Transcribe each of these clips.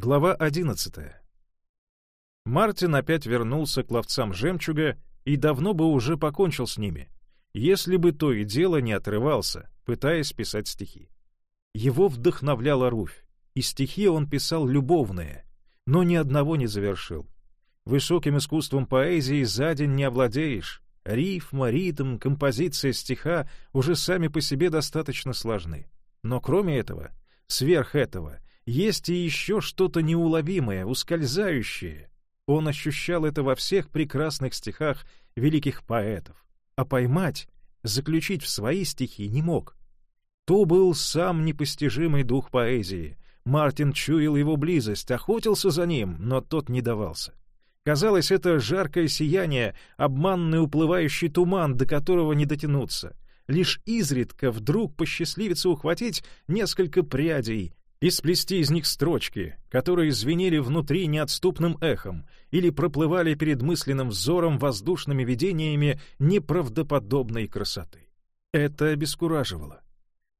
Глава 11. Мартин опять вернулся к ловцам жемчуга и давно бы уже покончил с ними, если бы то и дело не отрывался, пытаясь писать стихи. Его вдохновляла Руфь, и стихи он писал любовные, но ни одного не завершил. Высоким искусством поэзии за день не овладеешь. Рифма, ритм, композиция стиха уже сами по себе достаточно сложны. Но кроме этого, сверх этого — есть и еще что-то неуловимое, ускользающее. Он ощущал это во всех прекрасных стихах великих поэтов, а поймать, заключить в свои стихи не мог. То был сам непостижимый дух поэзии. Мартин чуял его близость, охотился за ним, но тот не давался. Казалось, это жаркое сияние, обманный уплывающий туман, до которого не дотянуться. Лишь изредка вдруг посчастливится ухватить несколько прядей, и сплести из них строчки, которые звенели внутри неотступным эхом или проплывали перед мысленным взором воздушными видениями неправдоподобной красоты. Это обескураживало.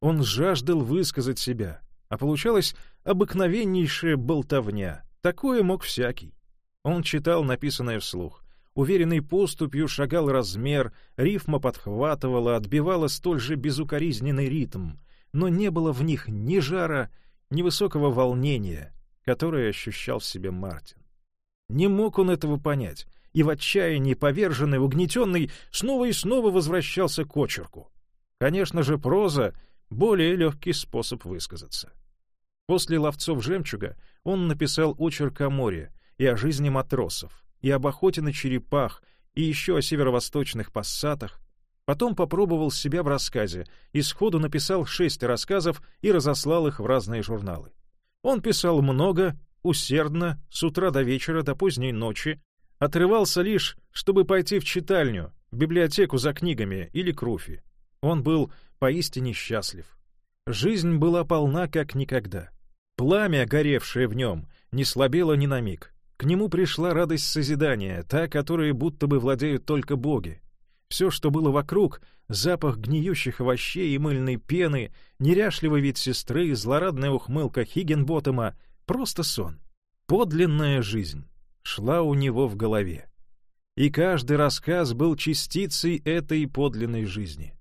Он жаждал высказать себя, а получалась обыкновеннейшая болтовня. Такое мог всякий. Он читал написанное вслух. Уверенной поступью шагал размер, рифма подхватывала, отбивала столь же безукоризненный ритм, но не было в них ни жара, невысокого волнения, которое ощущал в себе Мартин. Не мог он этого понять, и в отчаянии, поверженный, угнетенный, снова и снова возвращался к очерку. Конечно же, проза — более легкий способ высказаться. После «Ловцов жемчуга» он написал очерк о море и о жизни матросов, и об охоте на черепах, и еще о северо-восточных пассатах, Потом попробовал себя в рассказе и сходу написал шесть рассказов и разослал их в разные журналы. Он писал много, усердно, с утра до вечера, до поздней ночи, отрывался лишь, чтобы пойти в читальню, в библиотеку за книгами или к Руфи. Он был поистине счастлив. Жизнь была полна как никогда. Пламя, горевшее в нем, не слабело ни на миг. К нему пришла радость созидания, та, которой будто бы владеют только боги. Все, что было вокруг, запах гниющих овощей и мыльной пены, неряшливый вид сестры, злорадная ухмылка Хиггенботтема — просто сон. Подлинная жизнь шла у него в голове. И каждый рассказ был частицей этой подлинной жизни.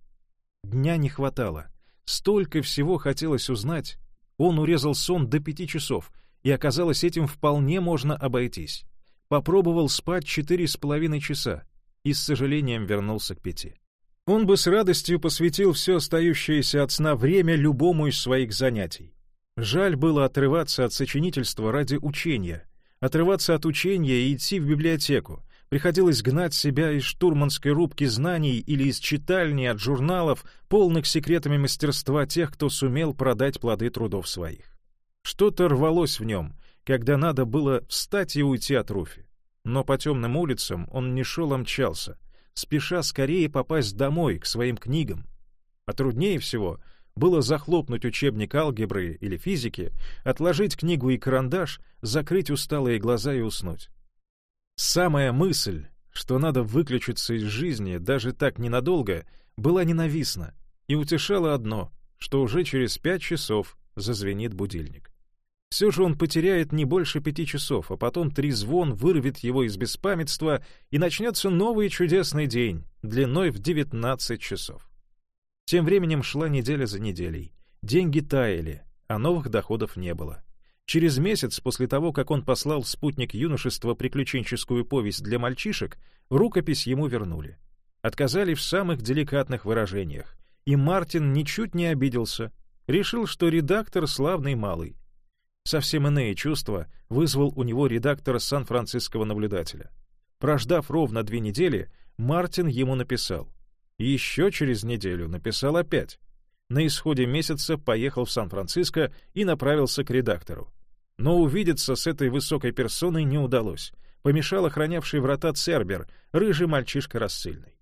Дня не хватало. Столько всего хотелось узнать. Он урезал сон до пяти часов, и оказалось, этим вполне можно обойтись. Попробовал спать четыре с половиной часа и с сожалением вернулся к пяти. Он бы с радостью посвятил все остающееся от сна время любому из своих занятий. Жаль было отрываться от сочинительства ради учения, отрываться от учения и идти в библиотеку. Приходилось гнать себя из штурманской рубки знаний или из читальни от журналов, полных секретами мастерства тех, кто сумел продать плоды трудов своих. Что-то рвалось в нем, когда надо было встать и уйти от Руфи но по темным улицам он не шел, а мчался, спеша скорее попасть домой, к своим книгам. А труднее всего было захлопнуть учебник алгебры или физики, отложить книгу и карандаш, закрыть усталые глаза и уснуть. Самая мысль, что надо выключиться из жизни даже так ненадолго, была ненавистна и утешала одно, что уже через пять часов зазвенит будильник. Все же он потеряет не больше пяти часов, а потом трезвон вырвет его из беспамятства, и начнется новый чудесный день, длиной в девятнадцать часов. Тем временем шла неделя за неделей. Деньги таяли, а новых доходов не было. Через месяц после того, как он послал спутник юношества приключенческую повесть для мальчишек, рукопись ему вернули. Отказали в самых деликатных выражениях, и Мартин ничуть не обиделся. Решил, что редактор славный малый, Совсем иные чувства вызвал у него редактор сан-франциского наблюдателя. Прождав ровно две недели, Мартин ему написал. Еще через неделю написал опять. На исходе месяца поехал в Сан-Франциско и направился к редактору. Но увидеться с этой высокой персоной не удалось. Помешал охранявший врата Цербер, рыжий мальчишка рассыльный.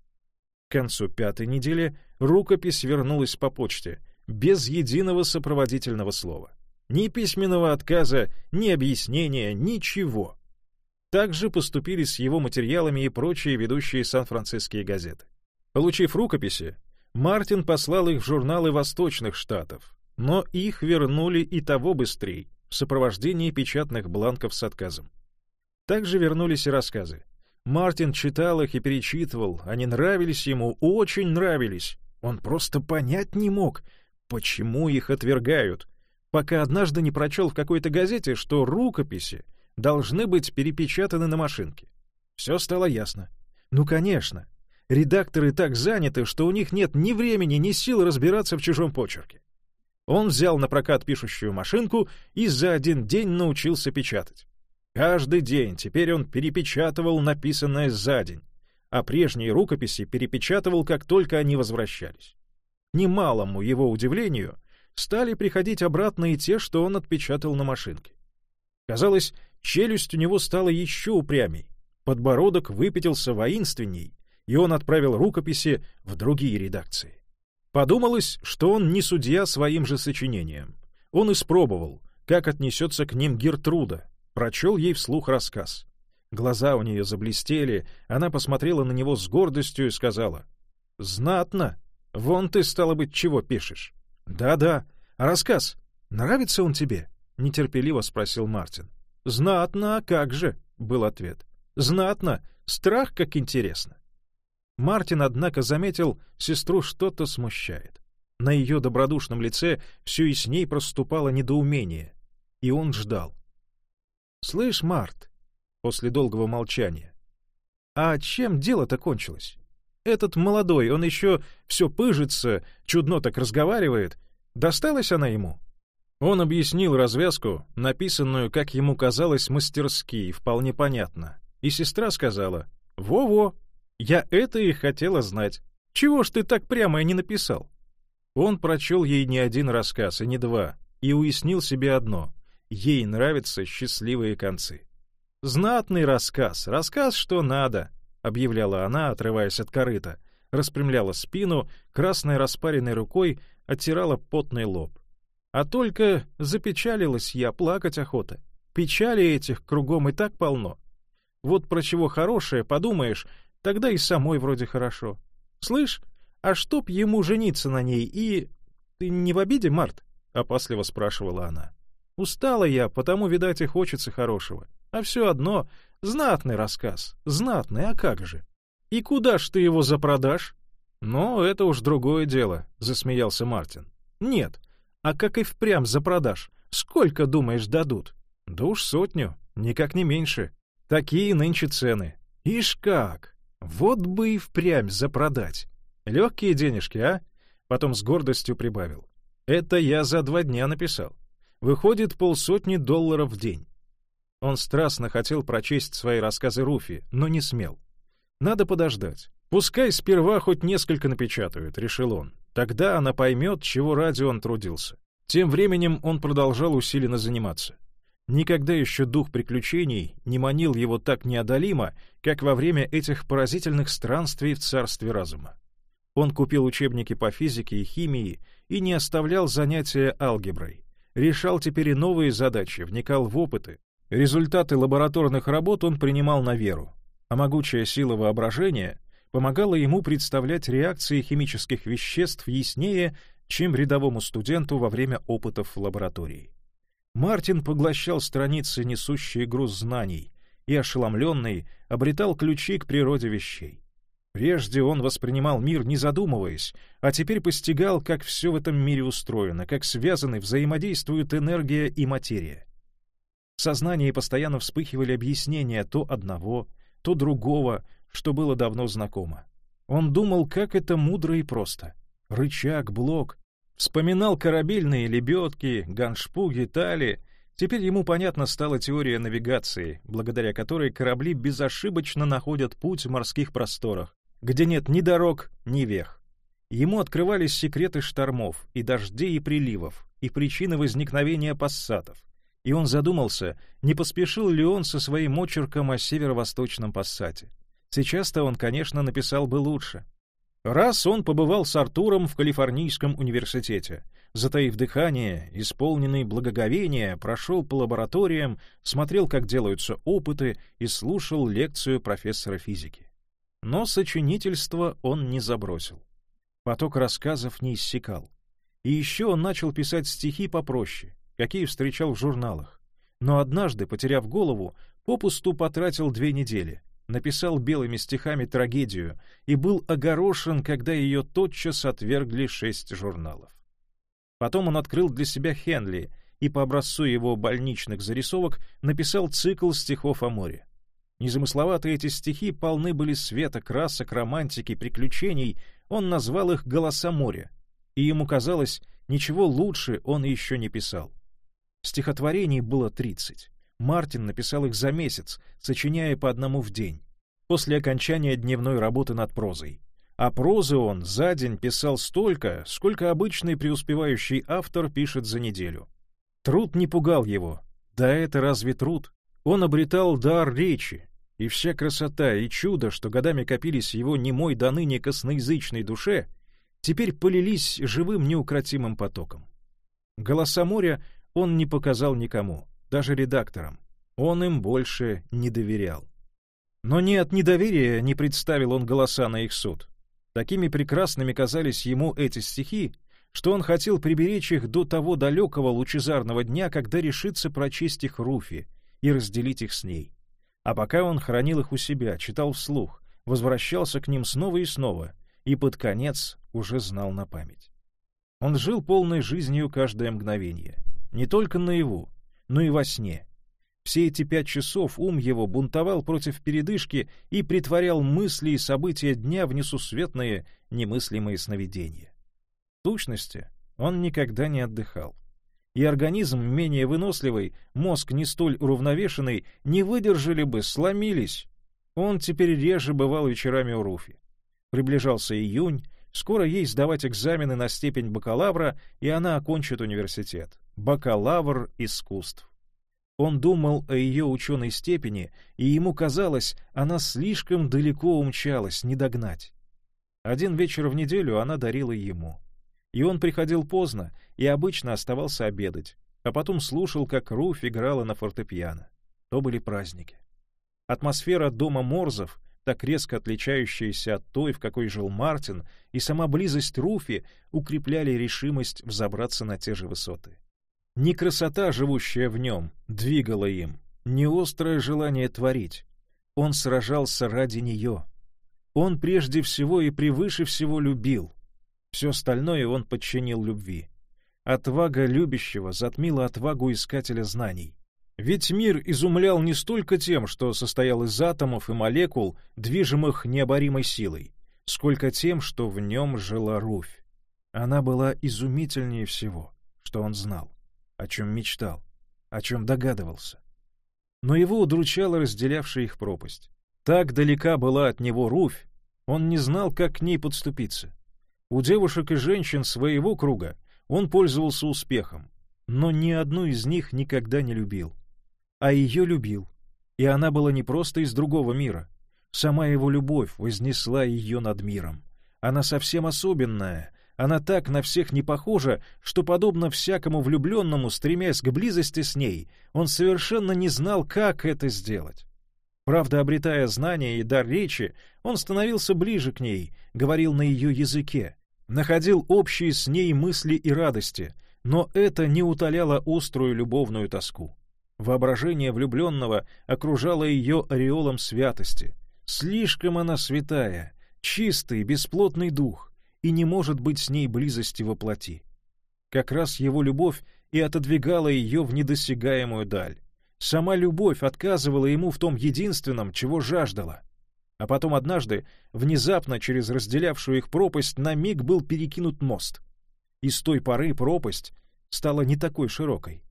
К концу пятой недели рукопись вернулась по почте, без единого сопроводительного слова. Ни письменного отказа, ни объяснения, ничего. Также поступили с его материалами и прочие ведущие сан-франциские газеты. Получив рукописи, Мартин послал их в журналы восточных штатов, но их вернули и того быстрее, в сопровождении печатных бланков с отказом. Также вернулись и рассказы. Мартин читал их и перечитывал, они нравились ему, очень нравились. Он просто понять не мог, почему их отвергают, пока однажды не прочел в какой-то газете, что рукописи должны быть перепечатаны на машинке. Все стало ясно. Ну, конечно, редакторы так заняты, что у них нет ни времени, ни сил разбираться в чужом почерке. Он взял на прокат пишущую машинку и за один день научился печатать. Каждый день теперь он перепечатывал написанное за день, а прежние рукописи перепечатывал, как только они возвращались. Немалому его удивлению стали приходить обратно и те, что он отпечатал на машинке. Казалось, челюсть у него стала еще упрямей, подбородок выпятился воинственней, и он отправил рукописи в другие редакции. Подумалось, что он не судья своим же сочинением. Он испробовал, как отнесется к ним Гертруда, прочел ей вслух рассказ. Глаза у нее заблестели, она посмотрела на него с гордостью и сказала, «Знатно! Вон ты, стало быть, чего пишешь?» «Да-да. А рассказ, нравится он тебе?» — нетерпеливо спросил Мартин. «Знатно, а как же?» — был ответ. «Знатно. Страх, как интересно». Мартин, однако, заметил, сестру что-то смущает. На ее добродушном лице все ясней проступало недоумение, и он ждал. «Слышь, Март», — после долгого молчания, «а чем дело-то кончилось? Этот молодой, он еще все пыжится, чудно так разговаривает. Досталась она ему?» Он объяснил развязку, написанную, как ему казалось, мастерски, вполне понятно. И сестра сказала «Во-во, я это и хотела знать. Чего ж ты так прямо и не написал? Он прочел ей не один рассказ, и не два, и уяснил себе одно — ей нравятся счастливые концы. «Знатный рассказ, рассказ, что надо», — объявляла она, отрываясь от корыта, распрямляла спину, красной распаренной рукой оттирала потный лоб. А только запечалилась я, плакать охота. Печали этих кругом и так полно. Вот про чего хорошее, подумаешь, Тогда и самой вроде хорошо. Слышь, а чтоб ему жениться на ней и... Ты не в обиде, Март? — опасливо спрашивала она. Устала я, потому, видать, и хочется хорошего. А все одно — знатный рассказ. Знатный, а как же? И куда ж ты его запродашь? Но это уж другое дело, — засмеялся Мартин. Нет, а как и впрямь запродашь? Сколько, думаешь, дадут? Да уж сотню, никак не меньше. Такие нынче цены. Ишь как! Вот бы и впрямь запродать. Легкие денежки, а? Потом с гордостью прибавил. Это я за два дня написал. Выходит полсотни долларов в день. Он страстно хотел прочесть свои рассказы Руфи, но не смел. Надо подождать. Пускай сперва хоть несколько напечатают, решил он. Тогда она поймет, чего ради он трудился. Тем временем он продолжал усиленно заниматься. Никогда еще дух приключений не манил его так неодолимо, как во время этих поразительных странствий в царстве разума. Он купил учебники по физике и химии и не оставлял занятия алгеброй. Решал теперь и новые задачи, вникал в опыты. Результаты лабораторных работ он принимал на веру, а могучая сила воображения помогала ему представлять реакции химических веществ яснее, чем рядовому студенту во время опытов в лаборатории. Мартин поглощал страницы, несущие груз знаний, и, ошеломленный, обретал ключи к природе вещей. Прежде он воспринимал мир, не задумываясь, а теперь постигал, как все в этом мире устроено, как связаны, взаимодействуют энергия и материя. В сознании постоянно вспыхивали объяснения то одного, то другого, что было давно знакомо. Он думал, как это мудро и просто. Рычаг, блок, Вспоминал корабельные лебедки, ганшпуги, тали. Теперь ему понятна стала теория навигации, благодаря которой корабли безошибочно находят путь в морских просторах, где нет ни дорог, ни вех. Ему открывались секреты штормов, и дождей, и приливов, и причины возникновения пассатов. И он задумался, не поспешил ли он со своим очерком о северо-восточном пассате. Сейчас-то он, конечно, написал бы лучше. Раз он побывал с Артуром в Калифорнийском университете, затаив дыхание, исполненный благоговения, прошел по лабораториям, смотрел, как делаются опыты и слушал лекцию профессора физики. Но сочинительство он не забросил. Поток рассказов не иссякал. И еще он начал писать стихи попроще, какие встречал в журналах. Но однажды, потеряв голову, попусту потратил две недели, написал белыми стихами трагедию и был огорошен, когда ее тотчас отвергли шесть журналов. Потом он открыл для себя Хенли и по образцу его больничных зарисовок написал цикл стихов о море. Незамысловатые эти стихи полны были света, красок, романтики, приключений, он назвал их «Голоса моря», и ему казалось, ничего лучше он еще не писал. Стихотворений было тридцать. Мартин написал их за месяц, сочиняя по одному в день, после окончания дневной работы над прозой. А прозы он за день писал столько, сколько обычный преуспевающий автор пишет за неделю. Труд не пугал его. Да это разве труд? Он обретал дар речи, и вся красота и чудо, что годами копились его немой до ныне косноязычной душе, теперь полились живым неукротимым потоком. Голоса моря он не показал никому, даже редакторам. Он им больше не доверял. Но не от недоверия не представил он голоса на их суд. Такими прекрасными казались ему эти стихи, что он хотел приберечь их до того далекого лучезарного дня, когда решится прочесть их Руфи и разделить их с ней. А пока он хранил их у себя, читал вслух, возвращался к ним снова и снова, и под конец уже знал на память. Он жил полной жизнью каждое мгновение, не только наяву, но и во сне. Все эти пять часов ум его бунтовал против передышки и притворял мысли и события дня в несусветные, немыслимые сновидения. В сущности, он никогда не отдыхал и организм менее выносливый, мозг не столь уравновешенный, не выдержали бы, сломились. Он теперь реже бывал вечерами у Руфи. Приближался июнь, скоро ей сдавать экзамены на степень бакалавра, и она окончит университет. Бакалавр искусств. Он думал о ее ученой степени, и ему казалось, она слишком далеко умчалась, не догнать. Один вечер в неделю она дарила ему — и он приходил поздно и обычно оставался обедать, а потом слушал, как Руф играла на фортепиано. То были праздники. Атмосфера дома Морзов, так резко отличающаяся от той, в какой жил Мартин, и сама близость Руфи укрепляли решимость взобраться на те же высоты. Не красота, живущая в нем, двигала им, не острое желание творить. Он сражался ради нее. Он прежде всего и превыше всего любил. Все остальное он подчинил любви. Отвага любящего затмила отвагу искателя знаний. Ведь мир изумлял не столько тем, что состоял из атомов и молекул, движимых необоримой силой, сколько тем, что в нем жила Руфь. Она была изумительнее всего, что он знал, о чем мечтал, о чем догадывался. Но его удручала разделявшая их пропасть. Так далека была от него Руфь, он не знал, как к ней подступиться. У девушек и женщин своего круга он пользовался успехом, но ни одну из них никогда не любил. А ее любил, и она была не просто из другого мира. Сама его любовь вознесла ее над миром. Она совсем особенная, она так на всех не похожа, что, подобно всякому влюбленному, стремясь к близости с ней, он совершенно не знал, как это сделать. Правда, обретая знания и дар речи, он становился ближе к ней, говорил на ее языке, находил общие с ней мысли и радости, но это не утоляло острую любовную тоску. Воображение влюбленного окружало ее ореолом святости. Слишком она святая, чистый, бесплотный дух, и не может быть с ней близости во плоти. Как раз его любовь и отодвигала ее в недосягаемую даль. Сама любовь отказывала ему в том единственном, чего жаждала. А потом однажды, внезапно через разделявшую их пропасть, на миг был перекинут мост. И с той поры пропасть стала не такой широкой.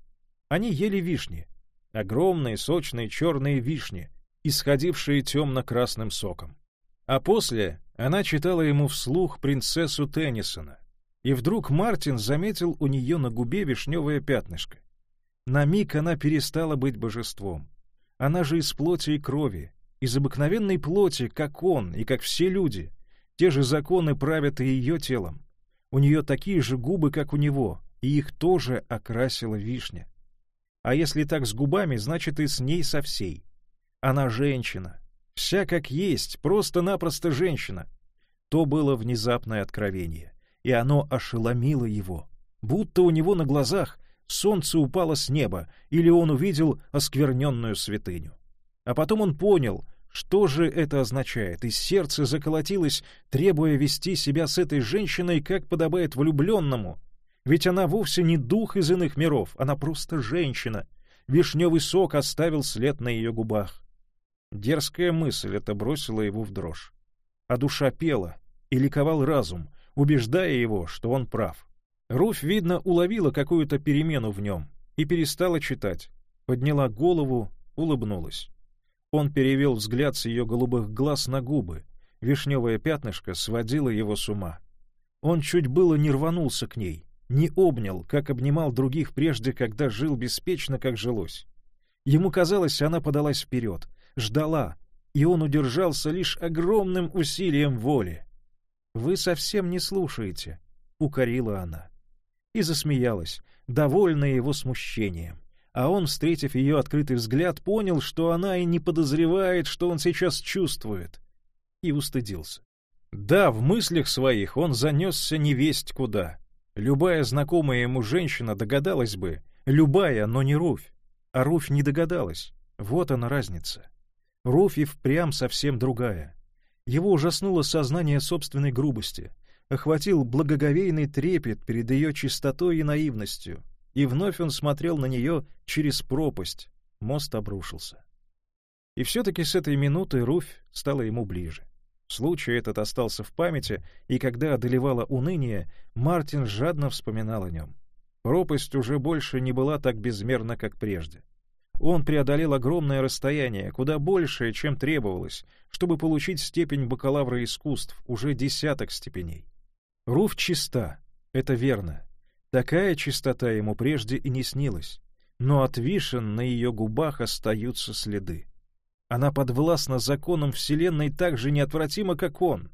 Они ели вишни. Огромные, сочные, черные вишни, исходившие темно-красным соком. А после она читала ему вслух принцессу Теннисона. И вдруг Мартин заметил у нее на губе вишневое пятнышко. На миг она перестала быть божеством. Она же из плоти и крови, из обыкновенной плоти, как он и как все люди. Те же законы правят и ее телом. У нее такие же губы, как у него, и их тоже окрасила вишня. А если так с губами, значит и с ней со всей. Она женщина. Вся как есть, просто-напросто женщина. То было внезапное откровение, и оно ошеломило его. Будто у него на глазах солнце упало с неба, или он увидел оскверненную святыню. А потом он понял, что же это означает, и сердце заколотилось, требуя вести себя с этой женщиной, как подобает влюбленному. Ведь она вовсе не дух из иных миров, она просто женщина. Вишневый сок оставил след на ее губах. Дерзкая мысль это бросила его в дрожь. А душа пела, и ликовал разум, убеждая его, что он прав. Руфь, видно, уловила какую-то перемену в нем и перестала читать, подняла голову, улыбнулась. Он перевел взгляд с ее голубых глаз на губы. Вишневое пятнышко сводило его с ума. Он чуть было не рванулся к ней, не обнял, как обнимал других прежде, когда жил беспечно, как жилось. Ему казалось, она подалась вперед, ждала, и он удержался лишь огромным усилием воли. «Вы совсем не слушаете», — укорила она и засмеялась, довольная его смущением. А он, встретив ее открытый взгляд, понял, что она и не подозревает, что он сейчас чувствует, и устыдился. Да, в мыслях своих он занесся невесть куда. Любая знакомая ему женщина догадалась бы, любая, но не Руфь. А Руфь не догадалась. Вот она разница. Руфь и впрямь совсем другая. Его ужаснуло сознание собственной грубости — охватил благоговейный трепет перед ее чистотой и наивностью, и вновь он смотрел на нее через пропасть. Мост обрушился. И все-таки с этой минуты Руфь стала ему ближе. Случай этот остался в памяти, и когда одолевало уныние, Мартин жадно вспоминал о нем. Пропасть уже больше не была так безмерна, как прежде. Он преодолел огромное расстояние, куда большее, чем требовалось, чтобы получить степень бакалавра искусств, уже десяток степеней. Руф чиста, это верно. Такая чистота ему прежде и не снилась. Но от вишен на ее губах остаются следы. Она подвластна законам Вселенной так же неотвратимо, как он.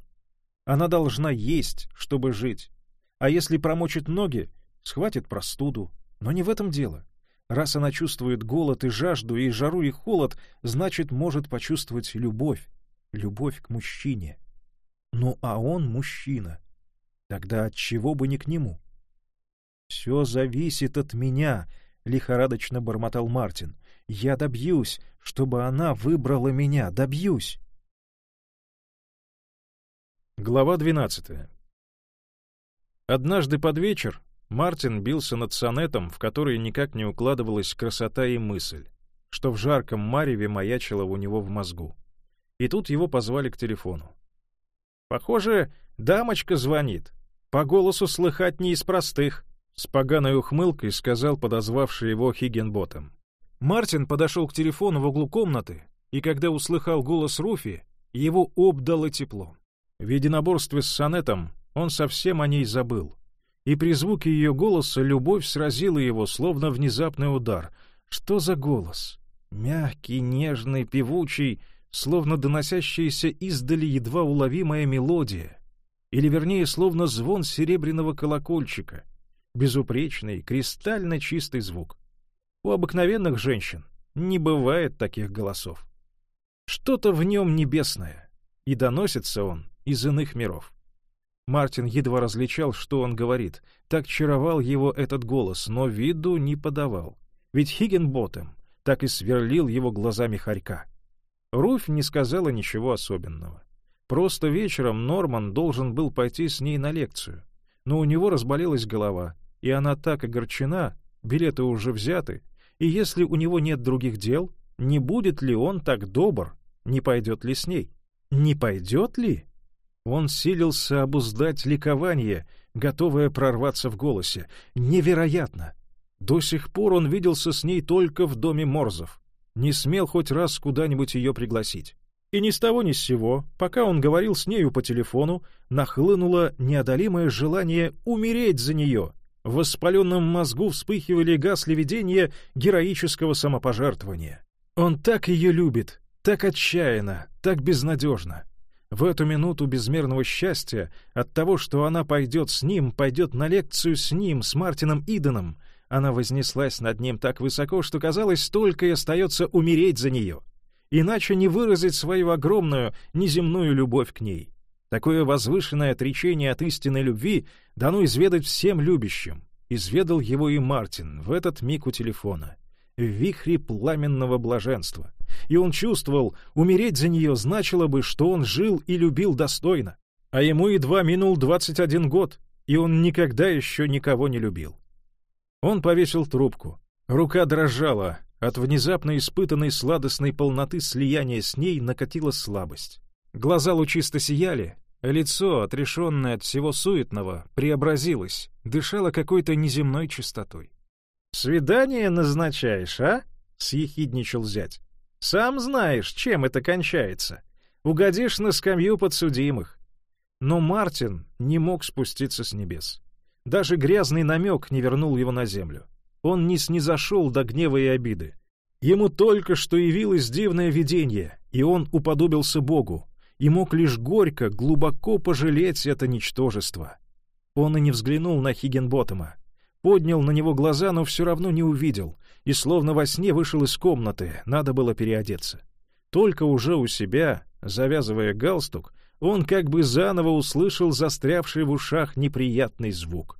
Она должна есть, чтобы жить. А если промочит ноги, схватит простуду. Но не в этом дело. Раз она чувствует голод и жажду, и жару, и холод, значит, может почувствовать любовь. Любовь к мужчине. Ну а он мужчина. Тогда от чего бы не к нему? «Все зависит от меня», — лихорадочно бормотал Мартин. «Я добьюсь, чтобы она выбрала меня, добьюсь». Глава двенадцатая Однажды под вечер Мартин бился над сонетом, в который никак не укладывалась красота и мысль, что в жарком мареве маячило у него в мозгу. И тут его позвали к телефону. «Похоже, дамочка звонит», по голосу слыхать не из простых, — с поганой ухмылкой сказал подозвавший его Хиггенботом. Мартин подошел к телефону в углу комнаты, и когда услыхал голос Руфи, его обдало тепло. В единоборстве с сонетом он совсем о ней забыл. И при звуке ее голоса любовь сразила его, словно внезапный удар. Что за голос? Мягкий, нежный, певучий, словно доносящаяся издали едва уловимая мелодия или вернее словно звон серебряного колокольчика, безупречный, кристально чистый звук. У обыкновенных женщин не бывает таких голосов. Что-то в нем небесное, и доносится он из иных миров. Мартин едва различал, что он говорит, так чаровал его этот голос, но виду не подавал. Ведь Хиггенботтем так и сверлил его глазами хорька. Руфь не сказала ничего особенного. Просто вечером Норман должен был пойти с ней на лекцию. Но у него разболелась голова, и она так огорчена, билеты уже взяты, и если у него нет других дел, не будет ли он так добр, не пойдет ли с ней? Не пойдет ли? Он силился обуздать ликование, готовое прорваться в голосе. Невероятно! До сих пор он виделся с ней только в доме Морзов. Не смел хоть раз куда-нибудь ее пригласить. И ни с того ни с сего, пока он говорил с нею по телефону, нахлынуло неодолимое желание умереть за нее. В воспаленном мозгу вспыхивали гасли видения героического самопожертвования. Он так ее любит, так отчаянно, так безнадежно. В эту минуту безмерного счастья от того, что она пойдет с ним, пойдет на лекцию с ним, с Мартином Иденом, она вознеслась над ним так высоко, что, казалось, только и остается умереть за нее — иначе не выразить свою огромную неземную любовь к ней. Такое возвышенное отречение от истинной любви дано изведать всем любящим, Изведал его и Мартин в этот миг у телефона, в вихре пламенного блаженства. И он чувствовал, умереть за нее значило бы, что он жил и любил достойно. А ему едва минул 21 год, и он никогда еще никого не любил. Он повесил трубку. Рука дрожала, от внезапно испытанной сладостной полноты слияния с ней накатила слабость. Глаза лучисто сияли, лицо, отрешенное от всего суетного, преобразилось, дышало какой-то неземной чистотой. «Свидание назначаешь, а?» — съехидничал зять. «Сам знаешь, чем это кончается. Угодишь на скамью подсудимых». Но Мартин не мог спуститься с небес. Даже грязный намек не вернул его на землю. Он не снизошел до гнева и обиды. Ему только что явилось дивное видение, и он уподобился Богу, и мог лишь горько, глубоко пожалеть это ничтожество. Он и не взглянул на Хиггенботтема. Поднял на него глаза, но все равно не увидел, и словно во сне вышел из комнаты, надо было переодеться. Только уже у себя, завязывая галстук, он как бы заново услышал застрявший в ушах неприятный звук.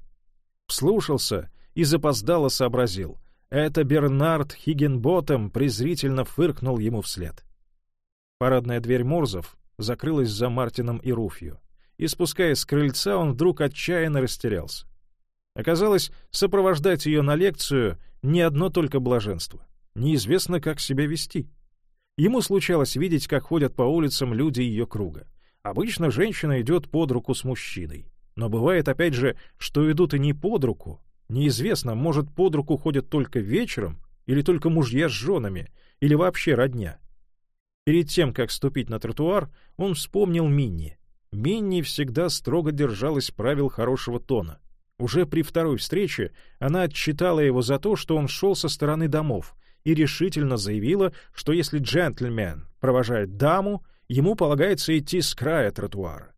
Вслушался и запоздало сообразил. Это Бернард Хиггенботтем презрительно фыркнул ему вслед. Парадная дверь Морзов закрылась за Мартином и Руфью, и, спускаясь с крыльца, он вдруг отчаянно растерялся. Оказалось, сопровождать ее на лекцию — не одно только блаженство. Неизвестно, как себя вести. Ему случалось видеть, как ходят по улицам люди ее круга. Обычно женщина идет под руку с мужчиной. Но бывает, опять же, что идут и не под руку. Неизвестно, может, под руку ходят только вечером, или только мужья с женами, или вообще родня. Перед тем, как ступить на тротуар, он вспомнил Минни. Минни всегда строго держалась правил хорошего тона. Уже при второй встрече она отчитала его за то, что он шел со стороны домов, и решительно заявила, что если джентльмен провожает даму, ему полагается идти с края тротуара.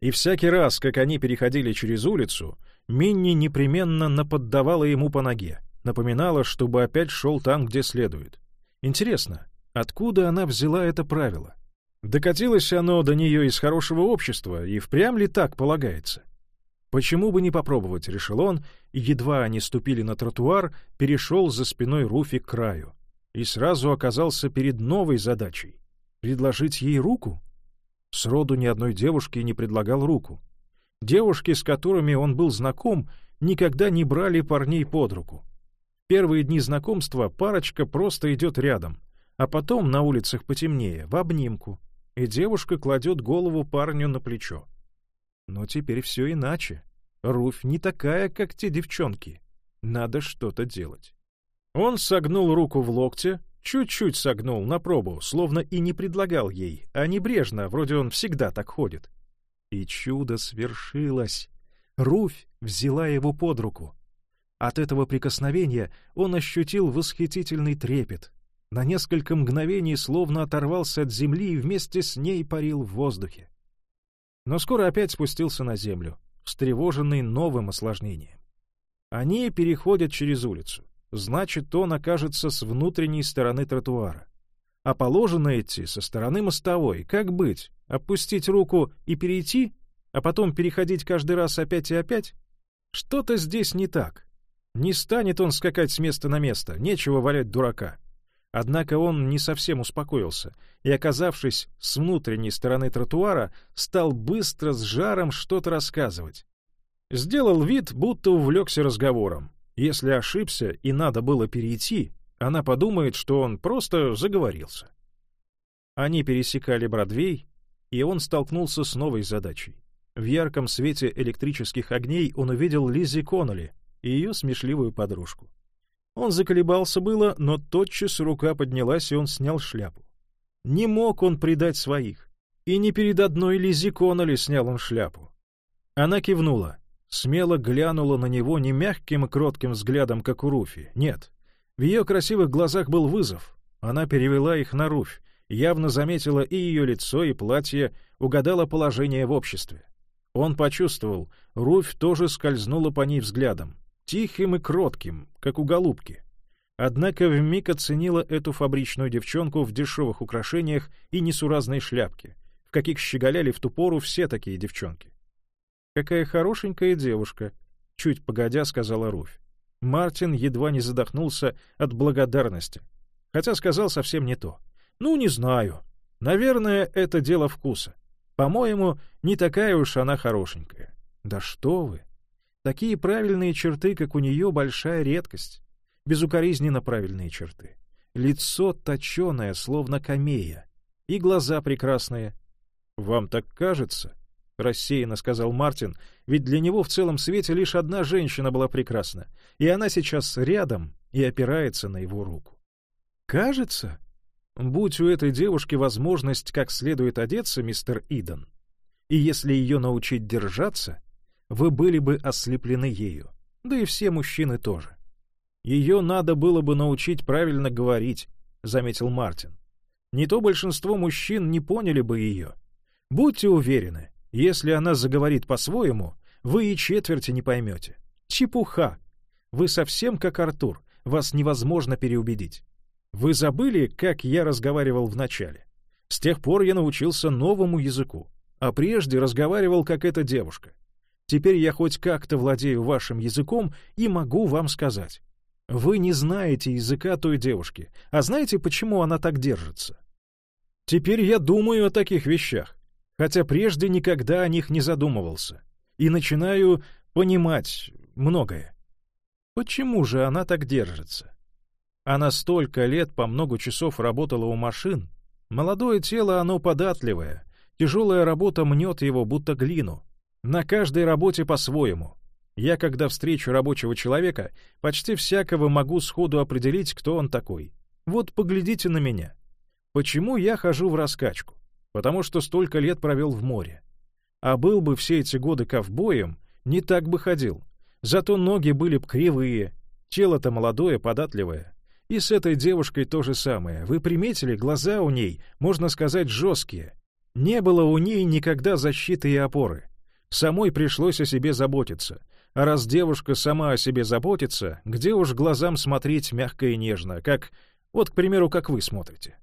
И всякий раз, как они переходили через улицу, Минни непременно наподдавала ему по ноге, напоминала, чтобы опять шел там, где следует. Интересно, Откуда она взяла это правило? Докатилось оно до нее из хорошего общества, и впрямь ли так полагается? Почему бы не попробовать, решил он, и едва они ступили на тротуар, перешел за спиной Руфи к краю и сразу оказался перед новой задачей — предложить ей руку. Сроду ни одной девушке не предлагал руку. Девушки, с которыми он был знаком, никогда не брали парней под руку. Первые дни знакомства парочка просто идет рядом, а потом на улицах потемнее, в обнимку, и девушка кладет голову парню на плечо. Но теперь все иначе. Руфь не такая, как те девчонки. Надо что-то делать. Он согнул руку в локте, чуть-чуть согнул на пробу, словно и не предлагал ей, а небрежно, вроде он всегда так ходит. И чудо свершилось. Руфь взяла его под руку. От этого прикосновения он ощутил восхитительный трепет, на несколько мгновений словно оторвался от земли и вместе с ней парил в воздухе. Но скоро опять спустился на землю, встревоженный новым осложнением. Они переходят через улицу, значит, он окажется с внутренней стороны тротуара. А положено идти со стороны мостовой. Как быть? Опустить руку и перейти, а потом переходить каждый раз опять и опять? Что-то здесь не так. Не станет он скакать с места на место, нечего валять дурака. Однако он не совсем успокоился и, оказавшись с внутренней стороны тротуара, стал быстро с жаром что-то рассказывать. Сделал вид, будто увлекся разговором. Если ошибся и надо было перейти, она подумает, что он просто заговорился. Они пересекали Бродвей, и он столкнулся с новой задачей. В ярком свете электрических огней он увидел Лиззи Конноли и ее смешливую подружку. Он заколебался было, но тотчас рука поднялась, и он снял шляпу. Не мог он предать своих. И не перед одной Лизи Конноли снял он шляпу. Она кивнула, смело глянула на него не мягким и кротким взглядом, как у Руфи. Нет, в ее красивых глазах был вызов. Она перевела их на Руфь, явно заметила и ее лицо, и платье, угадала положение в обществе. Он почувствовал, Руфь тоже скользнула по ней взглядом тихим и кротким, как у голубки. Однако вмиг оценила эту фабричную девчонку в дешевых украшениях и несуразной шляпке, в каких щеголяли в ту пору все такие девчонки. «Какая хорошенькая девушка», — чуть погодя сказала Руфь. Мартин едва не задохнулся от благодарности, хотя сказал совсем не то. «Ну, не знаю. Наверное, это дело вкуса. По-моему, не такая уж она хорошенькая». «Да что вы! Такие правильные черты, как у нее, большая редкость. Безукоризненно правильные черты. Лицо точеное, словно камея. И глаза прекрасные. «Вам так кажется?» — рассеянно сказал Мартин, ведь для него в целом свете лишь одна женщина была прекрасна, и она сейчас рядом и опирается на его руку. «Кажется?» Будь у этой девушки возможность как следует одеться, мистер Иден, и если ее научить держаться, вы были бы ослеплены ею, да и все мужчины тоже. Ее надо было бы научить правильно говорить, — заметил Мартин. Не то большинство мужчин не поняли бы ее. Будьте уверены, если она заговорит по-своему, вы и четверти не поймете. Чепуха! Вы совсем как Артур, вас невозможно переубедить. Вы забыли, как я разговаривал в начале? С тех пор я научился новому языку, а прежде разговаривал как эта девушка. Теперь я хоть как-то владею вашим языком и могу вам сказать. Вы не знаете языка той девушки, а знаете, почему она так держится? Теперь я думаю о таких вещах, хотя прежде никогда о них не задумывался, и начинаю понимать многое. Почему же она так держится? Она столько лет по много часов работала у машин. Молодое тело, оно податливое. Тяжелая работа мнет его, будто глину. На каждой работе по-своему. Я, когда встречу рабочего человека, почти всякого могу сходу определить, кто он такой. Вот поглядите на меня. Почему я хожу в раскачку? Потому что столько лет провел в море. А был бы все эти годы ковбоем, не так бы ходил. Зато ноги были б кривые, тело-то молодое, податливое. И с этой девушкой то же самое. Вы приметили, глаза у ней, можно сказать, жесткие. Не было у ней никогда защиты и опоры. Самой пришлось о себе заботиться. А раз девушка сама о себе заботится, где уж глазам смотреть мягко и нежно, как... Вот, к примеру, как вы смотрите.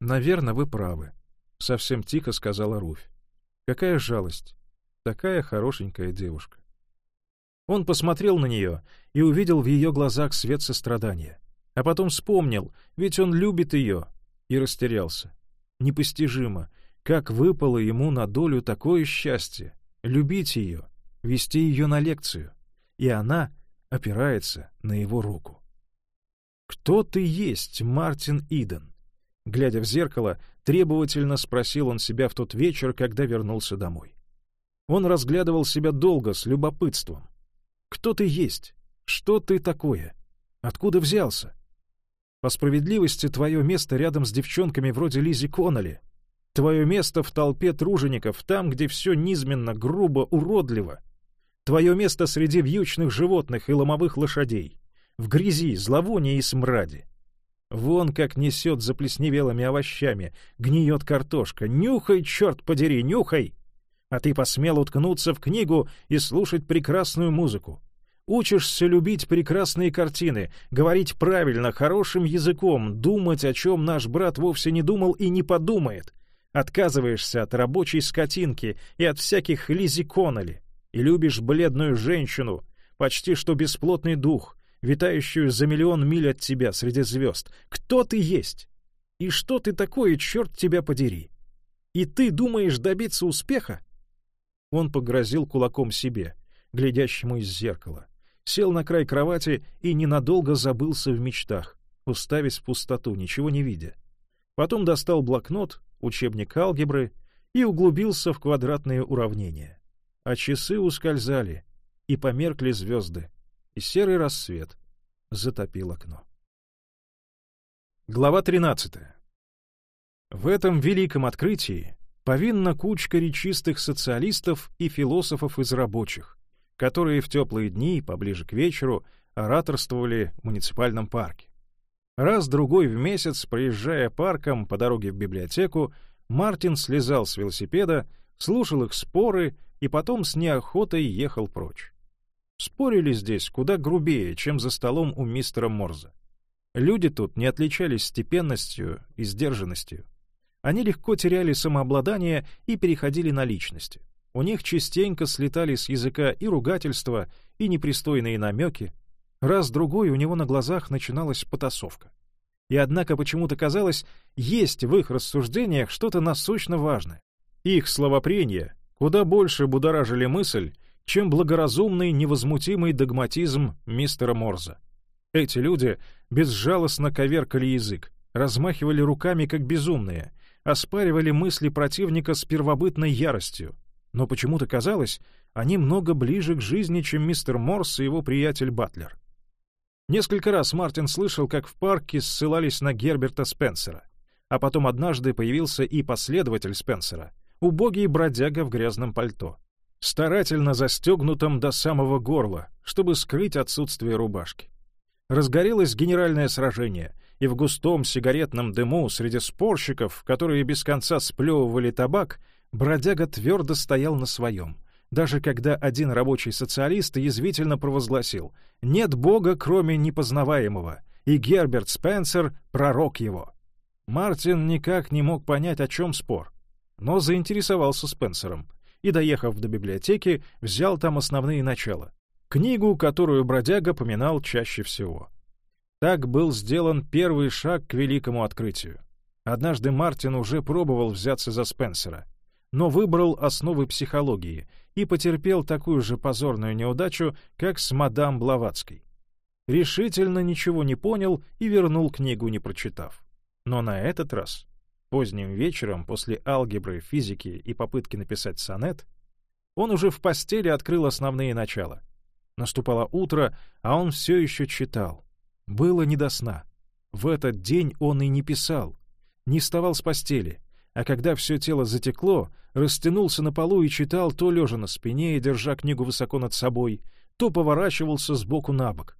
«Наверное, вы правы», — совсем тихо сказала Руфь. «Какая жалость! Такая хорошенькая девушка». Он посмотрел на нее и увидел в ее глазах свет сострадания. А потом вспомнил, ведь он любит ее, и растерялся. Непостижимо, как выпало ему на долю такое счастье любить ее, вести ее на лекцию, и она опирается на его руку. «Кто ты есть, Мартин Иден?» Глядя в зеркало, требовательно спросил он себя в тот вечер, когда вернулся домой. Он разглядывал себя долго, с любопытством. «Кто ты есть? Что ты такое? Откуда взялся?» По справедливости, твое место рядом с девчонками вроде Лизи Конноли, Твое место в толпе тружеников, там, где все низменно, грубо, уродливо. Твое место среди вьючных животных и ломовых лошадей. В грязи, зловонии и смраде. Вон как несет заплесневелыми овощами, гниет картошка. Нюхай, черт подери, нюхай! А ты посмел уткнуться в книгу и слушать прекрасную музыку. Учишься любить прекрасные картины, говорить правильно, хорошим языком, думать, о чем наш брат вовсе не думал и не подумает — Отказываешься от рабочей скотинки и от всяких Лизи Конноли, и любишь бледную женщину, почти что бесплотный дух, витающую за миллион миль от тебя среди звезд. Кто ты есть? И что ты такое, черт тебя подери? И ты думаешь добиться успеха? Он погрозил кулаком себе, глядящему из зеркала, сел на край кровати и ненадолго забылся в мечтах, уставясь в пустоту, ничего не видя. Потом достал блокнот, учебник алгебры и углубился в квадратные уравнения. А часы ускользали, и померкли звезды, и серый рассвет затопил окно. Глава 13. В этом великом открытии повинна кучка речистых социалистов и философов из рабочих, которые в теплые дни, поближе к вечеру, ораторствовали в муниципальном парке. Раз-другой в месяц, проезжая парком по дороге в библиотеку, Мартин слезал с велосипеда, слушал их споры и потом с неохотой ехал прочь. Спорили здесь куда грубее, чем за столом у мистера Морза. Люди тут не отличались степенностью и сдержанностью. Они легко теряли самообладание и переходили на личности. У них частенько слетали с языка и ругательства, и непристойные намеки. Раз-другой у него на глазах начиналась потасовка. И однако почему-то казалось, есть в их рассуждениях что-то насущно важное. Их словопрения куда больше будоражили мысль, чем благоразумный невозмутимый догматизм мистера Морза. Эти люди безжалостно коверкали язык, размахивали руками как безумные, оспаривали мысли противника с первобытной яростью. Но почему-то казалось, они много ближе к жизни, чем мистер Морс и его приятель Батлер. Несколько раз Мартин слышал, как в парке ссылались на Герберта Спенсера, а потом однажды появился и последователь Спенсера, убогий бродяга в грязном пальто, старательно застегнутом до самого горла, чтобы скрыть отсутствие рубашки. Разгорелось генеральное сражение, и в густом сигаретном дыму среди спорщиков, которые без конца сплевывали табак, бродяга твердо стоял на своем, даже когда один рабочий социалист язвительно провозгласил «Нет Бога, кроме непознаваемого», и Герберт Спенсер — пророк его. Мартин никак не мог понять, о чем спор, но заинтересовался Спенсером и, доехав до библиотеки, взял там основные начала книгу, которую бродяга поминал чаще всего. Так был сделан первый шаг к великому открытию. Однажды Мартин уже пробовал взяться за Спенсера, но выбрал основы психологии и потерпел такую же позорную неудачу, как с мадам Блаватской. Решительно ничего не понял и вернул книгу, не прочитав. Но на этот раз, поздним вечером, после алгебры, физики и попытки написать сонет, он уже в постели открыл основные начала — Наступало утро, а он все еще читал. Было не до сна. В этот день он и не писал, не вставал с постели, а когда все тело затекло, растянулся на полу и читал то лежа на спине и держа книгу высоко над собой, то поворачивался с боку на бок.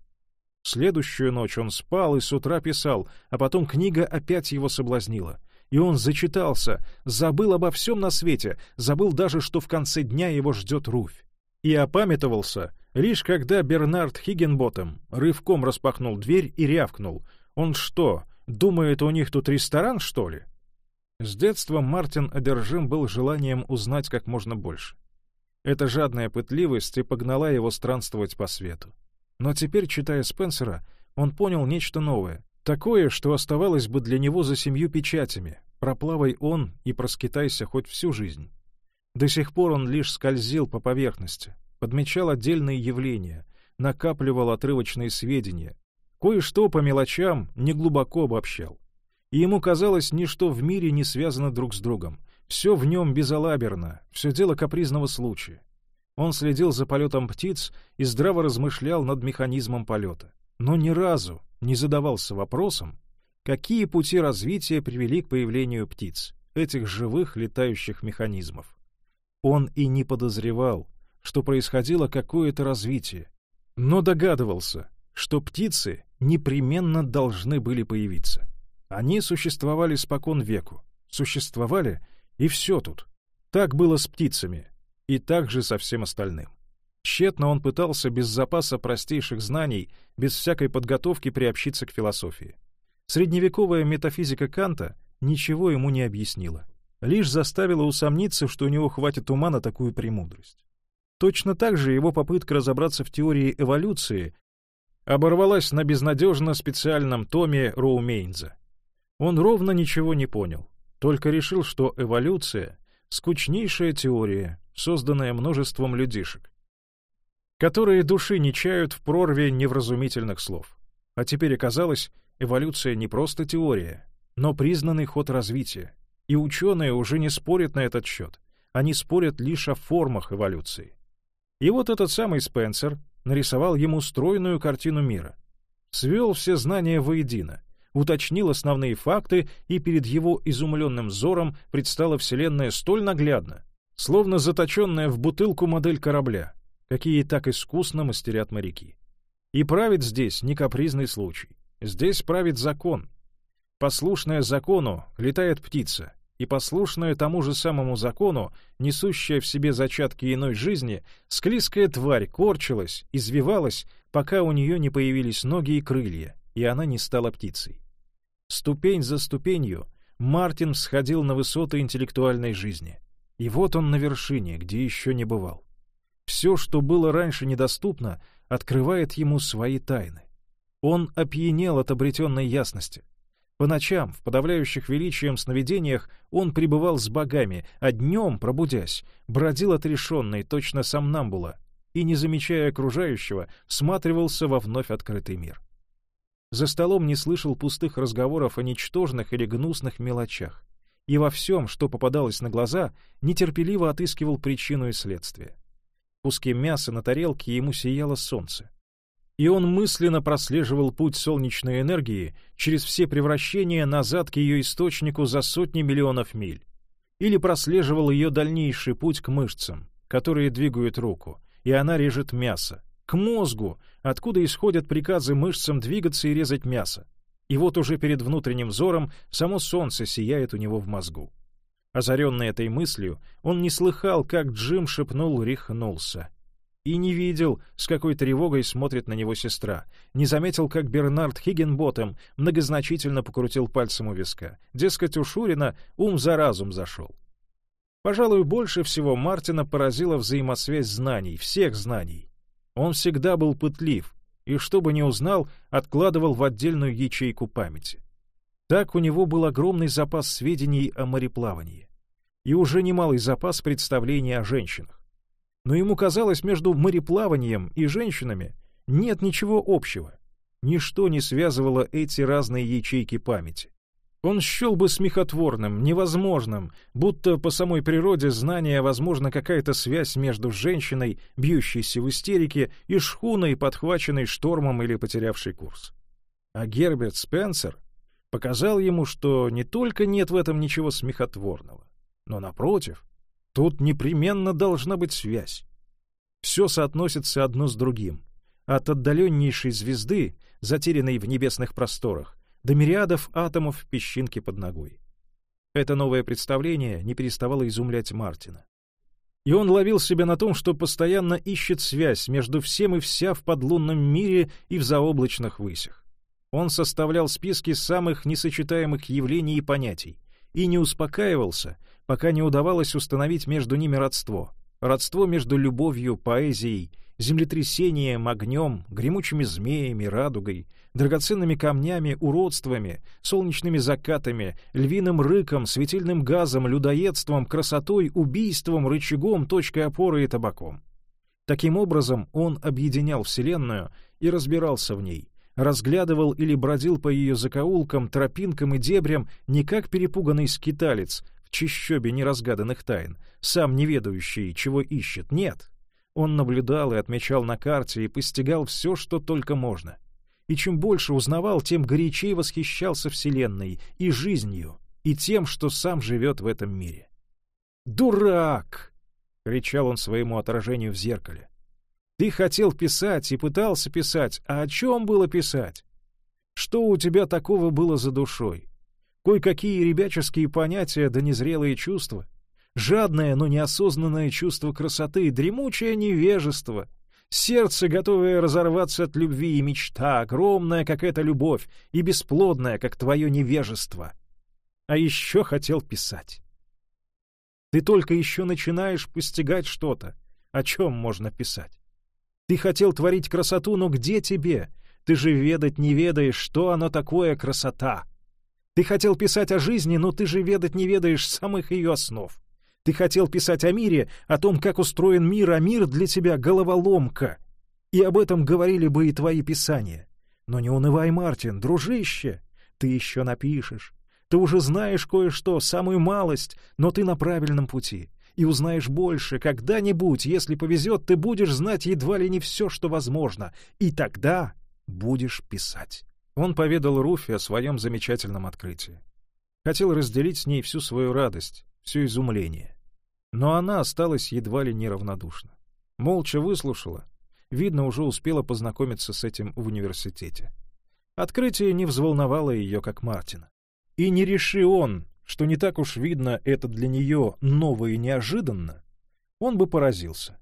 Следующую ночь он спал и с утра писал, а потом книга опять его соблазнила. И он зачитался, забыл обо всем на свете, забыл даже, что в конце дня его ждет Руфь. И опамятовался, Лишь когда Бернард Хиггенботом рывком распахнул дверь и рявкнул. «Он что, думает, у них тут ресторан, что ли?» С детства Мартин одержим был желанием узнать как можно больше. Эта жадная пытливость и погнала его странствовать по свету. Но теперь, читая Спенсера, он понял нечто новое, такое, что оставалось бы для него за семью печатями, проплавай он и проскитайся хоть всю жизнь. До сих пор он лишь скользил по поверхности, подмечал отдельные явления, накапливал отрывочные сведения, кое-что по мелочам неглубоко обобщал. И ему казалось, ничто в мире не связано друг с другом, все в нем безалаберно, все дело капризного случая. Он следил за полетом птиц и здраво размышлял над механизмом полета, но ни разу не задавался вопросом, какие пути развития привели к появлению птиц, этих живых летающих механизмов. Он и не подозревал, что происходило какое-то развитие, но догадывался, что птицы непременно должны были появиться. Они существовали спокон веку, существовали, и все тут. Так было с птицами, и так же со всем остальным. Тщетно он пытался без запаса простейших знаний, без всякой подготовки приобщиться к философии. Средневековая метафизика Канта ничего ему не объяснила, лишь заставила усомниться, что у него хватит ума на такую премудрость. Точно так же его попытка разобраться в теории эволюции оборвалась на безнадежно специальном томе Роумейнза. Он ровно ничего не понял, только решил, что эволюция — скучнейшая теория, созданная множеством людишек, которые души не чают в прорве невразумительных слов. А теперь оказалось, эволюция не просто теория, но признанный ход развития, и ученые уже не спорят на этот счет, они спорят лишь о формах эволюции. И вот этот самый Спенсер нарисовал ему стройную картину мира. Свел все знания воедино, уточнил основные факты, и перед его изумленным взором предстала Вселенная столь наглядно, словно заточенная в бутылку модель корабля, какие так искусно мастерят моряки. И правит здесь не капризный случай. Здесь правит закон. Послушная закону летает птица, и послушная тому же самому закону, несущая в себе зачатки иной жизни, склизкая тварь корчилась, извивалась, пока у нее не появились ноги и крылья, и она не стала птицей. Ступень за ступенью Мартин всходил на высоты интеллектуальной жизни. И вот он на вершине, где еще не бывал. Все, что было раньше недоступно, открывает ему свои тайны. Он опьянел от обретенной ясности. По ночам, в подавляющих величием сновидениях, он пребывал с богами, а днем, пробудясь, бродил отрешенный, точно сомнамбула, и, не замечая окружающего, всматривался во вновь открытый мир. За столом не слышал пустых разговоров о ничтожных или гнусных мелочах, и во всем, что попадалось на глаза, нетерпеливо отыскивал причину и следствие. В куске мяса на тарелке ему сияло солнце. И он мысленно прослеживал путь солнечной энергии через все превращения назад к ее источнику за сотни миллионов миль. Или прослеживал ее дальнейший путь к мышцам, которые двигают руку, и она режет мясо, к мозгу, откуда исходят приказы мышцам двигаться и резать мясо. И вот уже перед внутренним взором само солнце сияет у него в мозгу. Озаренный этой мыслью, он не слыхал, как Джим шепнул «рехнулся». И не видел, с какой тревогой смотрит на него сестра. Не заметил, как Бернард Хиггенботтем многозначительно покрутил пальцем у виска. Дескать, у Шурина ум за разум зашел. Пожалуй, больше всего Мартина поразила взаимосвязь знаний, всех знаний. Он всегда был пытлив, и что бы ни узнал, откладывал в отдельную ячейку памяти. Так у него был огромный запас сведений о мореплавании и уже немалый запас представлений о женщинах. Но ему казалось, между мореплаванием и женщинами нет ничего общего. Ничто не связывало эти разные ячейки памяти. Он счел бы смехотворным, невозможным, будто по самой природе знания возможна какая-то связь между женщиной, бьющейся в истерике, и шхуной, подхваченной штормом или потерявшей курс. А Герберт Спенсер показал ему, что не только нет в этом ничего смехотворного, но, напротив, тут непременно должна быть связь. Все соотносится одно с другим. От отдаленнейшей звезды, затерянной в небесных просторах, до мириадов атомов в песчинке под ногой. Это новое представление не переставало изумлять Мартина. И он ловил себя на том, что постоянно ищет связь между всем и вся в подлунном мире и в заоблачных высях. Он составлял списки самых несочетаемых явлений и понятий и не успокаивался, пока не удавалось установить между ними родство. Родство между любовью, поэзией, землетрясением, огнем, гремучими змеями, радугой, драгоценными камнями, уродствами, солнечными закатами, львиным рыком, светильным газом, людоедством, красотой, убийством, рычагом, точкой опоры и табаком. Таким образом, он объединял Вселенную и разбирался в ней, разглядывал или бродил по ее закоулкам, тропинкам и дебрям не как перепуганный скиталец в чищобе неразгаданных тайн, сам не ведающий, чего ищет, нет. Он наблюдал и отмечал на карте и постигал все, что только можно. И чем больше узнавал, тем горячей восхищался Вселенной и жизнью, и тем, что сам живет в этом мире. «Дурак!» — кричал он своему отражению в зеркале. Ты хотел писать и пытался писать, а о чем было писать? Что у тебя такого было за душой? Кое-какие ребяческие понятия да незрелые чувства? Жадное, но неосознанное чувство красоты, дремучее невежество, сердце, готовое разорваться от любви, и мечта, огромная, как эта любовь, и бесплодная, как твое невежество. А еще хотел писать. Ты только еще начинаешь постигать что-то, о чем можно писать. Ты хотел творить красоту, но где тебе? Ты же ведать не ведаешь, что оно такое красота. Ты хотел писать о жизни, но ты же ведать не ведаешь самых ее основ. Ты хотел писать о мире, о том, как устроен мир, а мир для тебя — головоломка. И об этом говорили бы и твои писания. Но не унывай, Мартин, дружище, ты еще напишешь. Ты уже знаешь кое-что, самую малость, но ты на правильном пути и узнаешь больше. Когда-нибудь, если повезет, ты будешь знать едва ли не все, что возможно, и тогда будешь писать. Он поведал Руфи о своем замечательном открытии. Хотел разделить с ней всю свою радость, все изумление. Но она осталась едва ли неравнодушна. Молча выслушала. Видно, уже успела познакомиться с этим в университете. Открытие не взволновало ее, как Мартина. И не реши он, что не так уж видно это для нее ново и неожиданно, он бы поразился.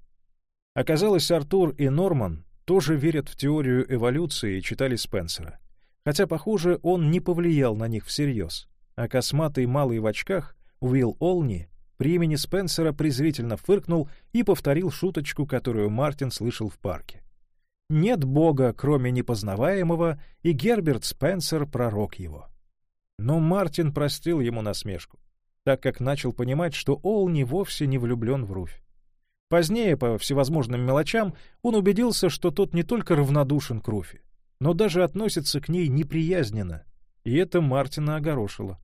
Оказалось, Артур и Норман тоже верят в теорию эволюции и читали Спенсера. Хотя, похоже, он не повлиял на них всерьез, а косматый малый в очках Уилл Олни при имени Спенсера презрительно фыркнул и повторил шуточку, которую Мартин слышал в парке. «Нет Бога, кроме непознаваемого, и Герберт Спенсер — пророк его». Но Мартин простил ему насмешку, так как начал понимать, что Олни вовсе не влюблен в Руфь. Позднее, по всевозможным мелочам, он убедился, что тот не только равнодушен к Руфи, но даже относится к ней неприязненно, и это Мартина огорошило.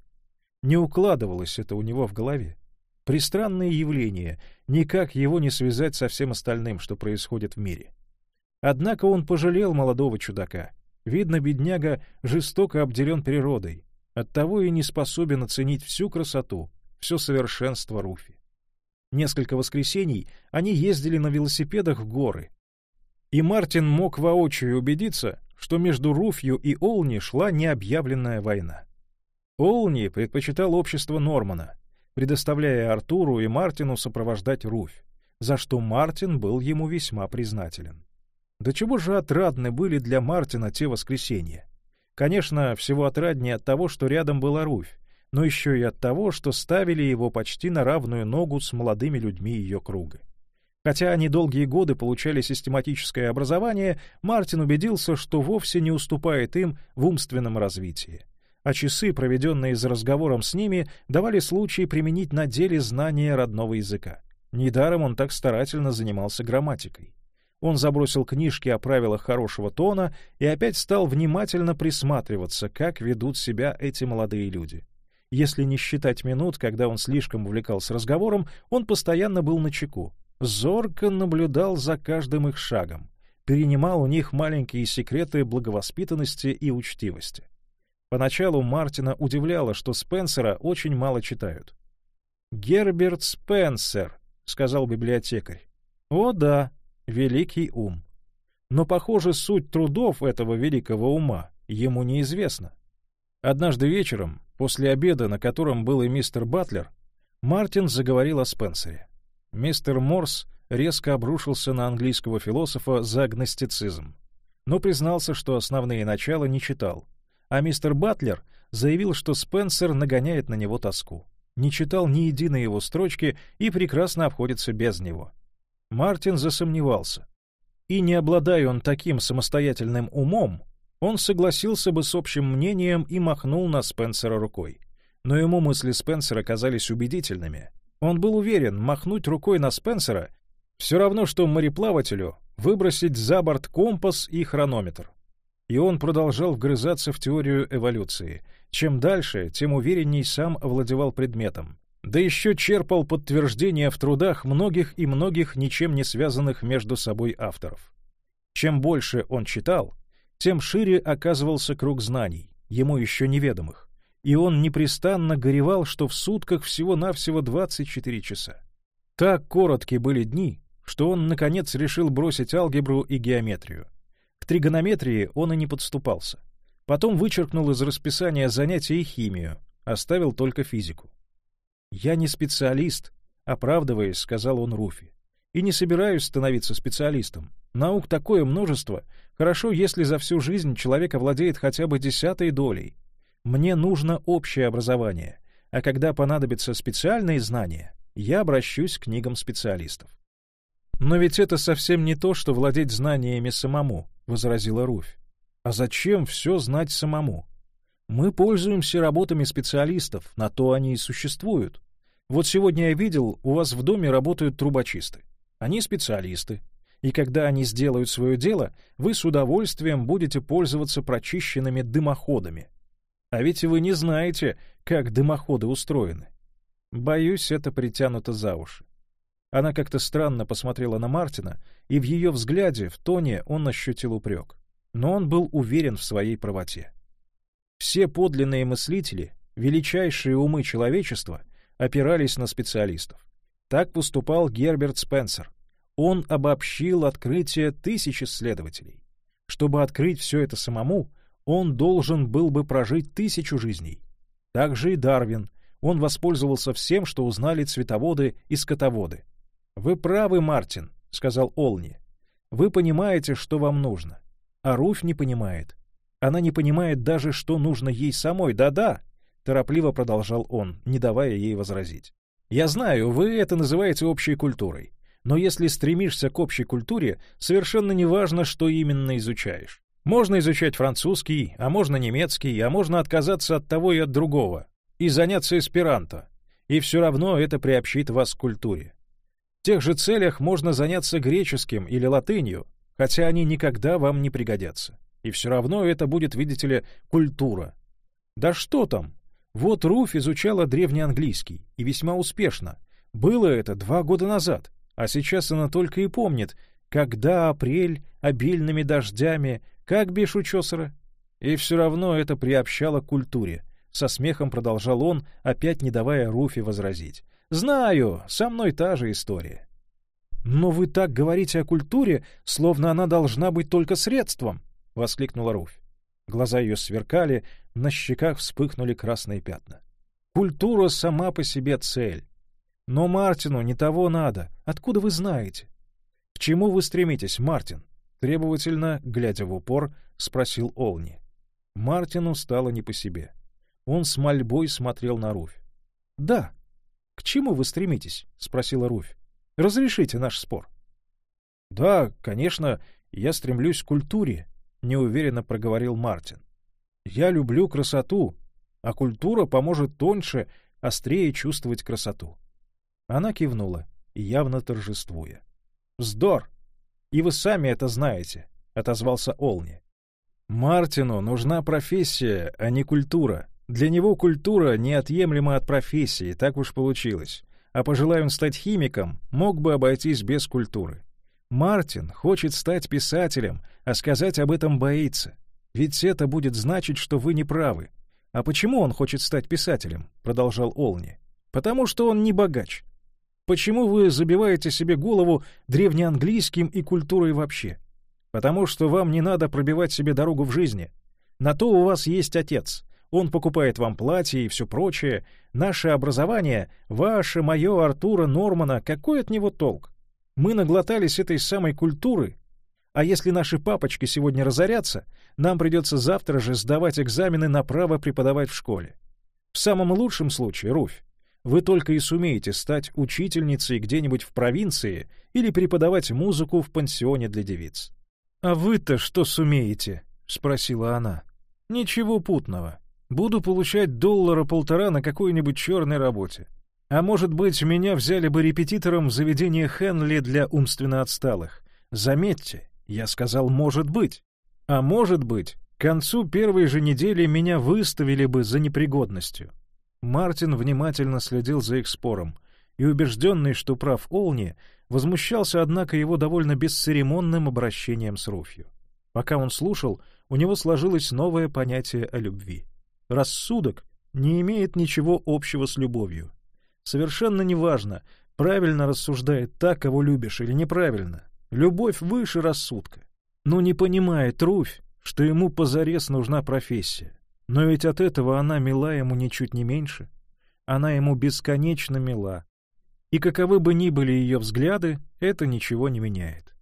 Не укладывалось это у него в голове. Пристранное явление, никак его не связать со всем остальным, что происходит в мире. Однако он пожалел молодого чудака. Видно, бедняга жестоко обделен природой, оттого и не способен оценить всю красоту, все совершенство Руфи. Несколько воскресений они ездили на велосипедах в горы. И Мартин мог воочию убедиться, что между Руфью и Олни шла необъявленная война. Олни предпочитал общество Нормана, предоставляя Артуру и Мартину сопровождать Руфь, за что Мартин был ему весьма признателен. До чего же отрадны были для Мартина те воскресенья? Конечно, всего отраднее от того, что рядом была Руфь, но еще и от того, что ставили его почти на равную ногу с молодыми людьми ее круга. Хотя они долгие годы получали систематическое образование, Мартин убедился, что вовсе не уступает им в умственном развитии. А часы, проведенные за разговором с ними, давали случай применить на деле знания родного языка. Недаром он так старательно занимался грамматикой. Он забросил книжки о правилах хорошего тона и опять стал внимательно присматриваться, как ведут себя эти молодые люди. Если не считать минут, когда он слишком увлекался разговором, он постоянно был на чеку. Зорко наблюдал за каждым их шагом, перенимал у них маленькие секреты благовоспитанности и учтивости. Поначалу Мартина удивляло, что Спенсера очень мало читают. «Герберт Спенсер», — сказал библиотекарь. «О да, великий ум». Но, похоже, суть трудов этого великого ума ему неизвестна. Однажды вечером, после обеда, на котором был и мистер Батлер, Мартин заговорил о Спенсере. Мистер Морс резко обрушился на английского философа за агностицизм, но признался, что основные начала не читал, а мистер Батлер заявил, что Спенсер нагоняет на него тоску, не читал ни единой его строчки и прекрасно обходится без него. Мартин засомневался. И не обладая он таким самостоятельным умом, он согласился бы с общим мнением и махнул на Спенсера рукой. Но ему мысли Спенсера казались убедительными. Он был уверен, махнуть рукой на Спенсера — все равно, что мореплавателю выбросить за борт компас и хронометр. И он продолжал вгрызаться в теорию эволюции. Чем дальше, тем уверенней сам овладевал предметом. Да еще черпал подтверждения в трудах многих и многих ничем не связанных между собой авторов. Чем больше он читал, тем шире оказывался круг знаний, ему еще неведомых, и он непрестанно горевал, что в сутках всего-навсего 24 часа. Так коротки были дни, что он, наконец, решил бросить алгебру и геометрию. Тригонометрии он и не подступался. Потом вычеркнул из расписания занятия химию, оставил только физику. «Я не специалист», — оправдываясь, сказал он Руфи и не собираюсь становиться специалистом. Наук такое множество. Хорошо, если за всю жизнь человек овладеет хотя бы десятой долей. Мне нужно общее образование, а когда понадобятся специальные знания, я обращусь к книгам специалистов. «Но ведь это совсем не то, что владеть знаниями самому», — возразила Руфь. «А зачем все знать самому? Мы пользуемся работами специалистов, на то они и существуют. Вот сегодня я видел, у вас в доме работают трубочисты. Они специалисты, и когда они сделают свое дело, вы с удовольствием будете пользоваться прочищенными дымоходами. А ведь вы не знаете, как дымоходы устроены. Боюсь, это притянуто за уши. Она как-то странно посмотрела на Мартина, и в ее взгляде, в тоне он ощутил упрек. Но он был уверен в своей правоте. Все подлинные мыслители, величайшие умы человечества, опирались на специалистов. Так поступал Герберт Спенсер. Он обобщил открытие тысяч исследователей. Чтобы открыть все это самому, он должен был бы прожить тысячу жизней. Так же и Дарвин. Он воспользовался всем, что узнали цветоводы и скотоводы. «Вы правы, Мартин», — сказал Олни. «Вы понимаете, что вам нужно. А Руфь не понимает. Она не понимает даже, что нужно ей самой. Да-да», — торопливо продолжал он, не давая ей возразить. Я знаю, вы это называете общей культурой. Но если стремишься к общей культуре, совершенно не важно, что именно изучаешь. Можно изучать французский, а можно немецкий, а можно отказаться от того и от другого, и заняться эсперанто. И все равно это приобщит вас к культуре. В тех же целях можно заняться греческим или латынью, хотя они никогда вам не пригодятся. И все равно это будет, видите ли, культура. Да что там? Вот Руф изучала древнеанглийский, и весьма успешно. Было это два года назад, а сейчас она только и помнит, когда апрель обильными дождями, как бешу чесера. И все равно это приобщало к культуре. Со смехом продолжал он, опять не давая Руфи возразить. «Знаю, со мной та же история». «Но вы так говорите о культуре, словно она должна быть только средством», — воскликнула Руфь. Глаза ее сверкали, на щеках вспыхнули красные пятна. «Культура сама по себе цель. Но Мартину не того надо. Откуда вы знаете? К чему вы стремитесь, Мартин? Требовательно, глядя в упор, спросил Олни. Мартину стало не по себе. Он с мольбой смотрел на Руфь. «Да. К чему вы стремитесь?» — спросила Руфь. «Разрешите наш спор». «Да, конечно, я стремлюсь к культуре», — неуверенно проговорил Мартин. «Я люблю красоту, а культура поможет тоньше, острее чувствовать красоту». Она кивнула, явно торжествуя. «Вздор! И вы сами это знаете», — отозвался Олни. «Мартину нужна профессия, а не культура. Для него культура неотъемлема от профессии, так уж получилось. А пожелая он стать химиком, мог бы обойтись без культуры. Мартин хочет стать писателем, а сказать об этом боится. Ведь это будет значить, что вы не правы. А почему он хочет стать писателем? продолжал Олни. Потому что он не богач. Почему вы забиваете себе голову древнеанглийским и культурой вообще? Потому что вам не надо пробивать себе дорогу в жизни. На то у вас есть отец. Он покупает вам платье и все прочее. Наше образование, ваше, мое, Артура, Нормана, какой от него толк? Мы наглотались этой самой культуры. А если наши папочки сегодня разорятся, нам придется завтра же сдавать экзамены на право преподавать в школе. В самом лучшем случае, Руфь, вы только и сумеете стать учительницей где-нибудь в провинции или преподавать музыку в пансионе для девиц. «А вы-то что сумеете?» — спросила она. «Ничего путного. Буду получать доллара полтора на какой-нибудь черной работе. А может быть, меня взяли бы репетитором в заведение Хенли для умственно отсталых. Заметьте, я сказал «может быть». А может быть, к концу первой же недели меня выставили бы за непригодностью. Мартин внимательно следил за их спором, и, убежденный, что прав Олни, возмущался, однако, его довольно бесцеремонным обращением с Руфью. Пока он слушал, у него сложилось новое понятие о любви. Рассудок не имеет ничего общего с любовью. Совершенно неважно, правильно рассуждает та, кого любишь, или неправильно. Любовь выше рассудка. Но не понимает Руфь, что ему позарез нужна профессия. Но ведь от этого она мила ему ничуть не меньше. Она ему бесконечно мила. И каковы бы ни были ее взгляды, это ничего не меняет.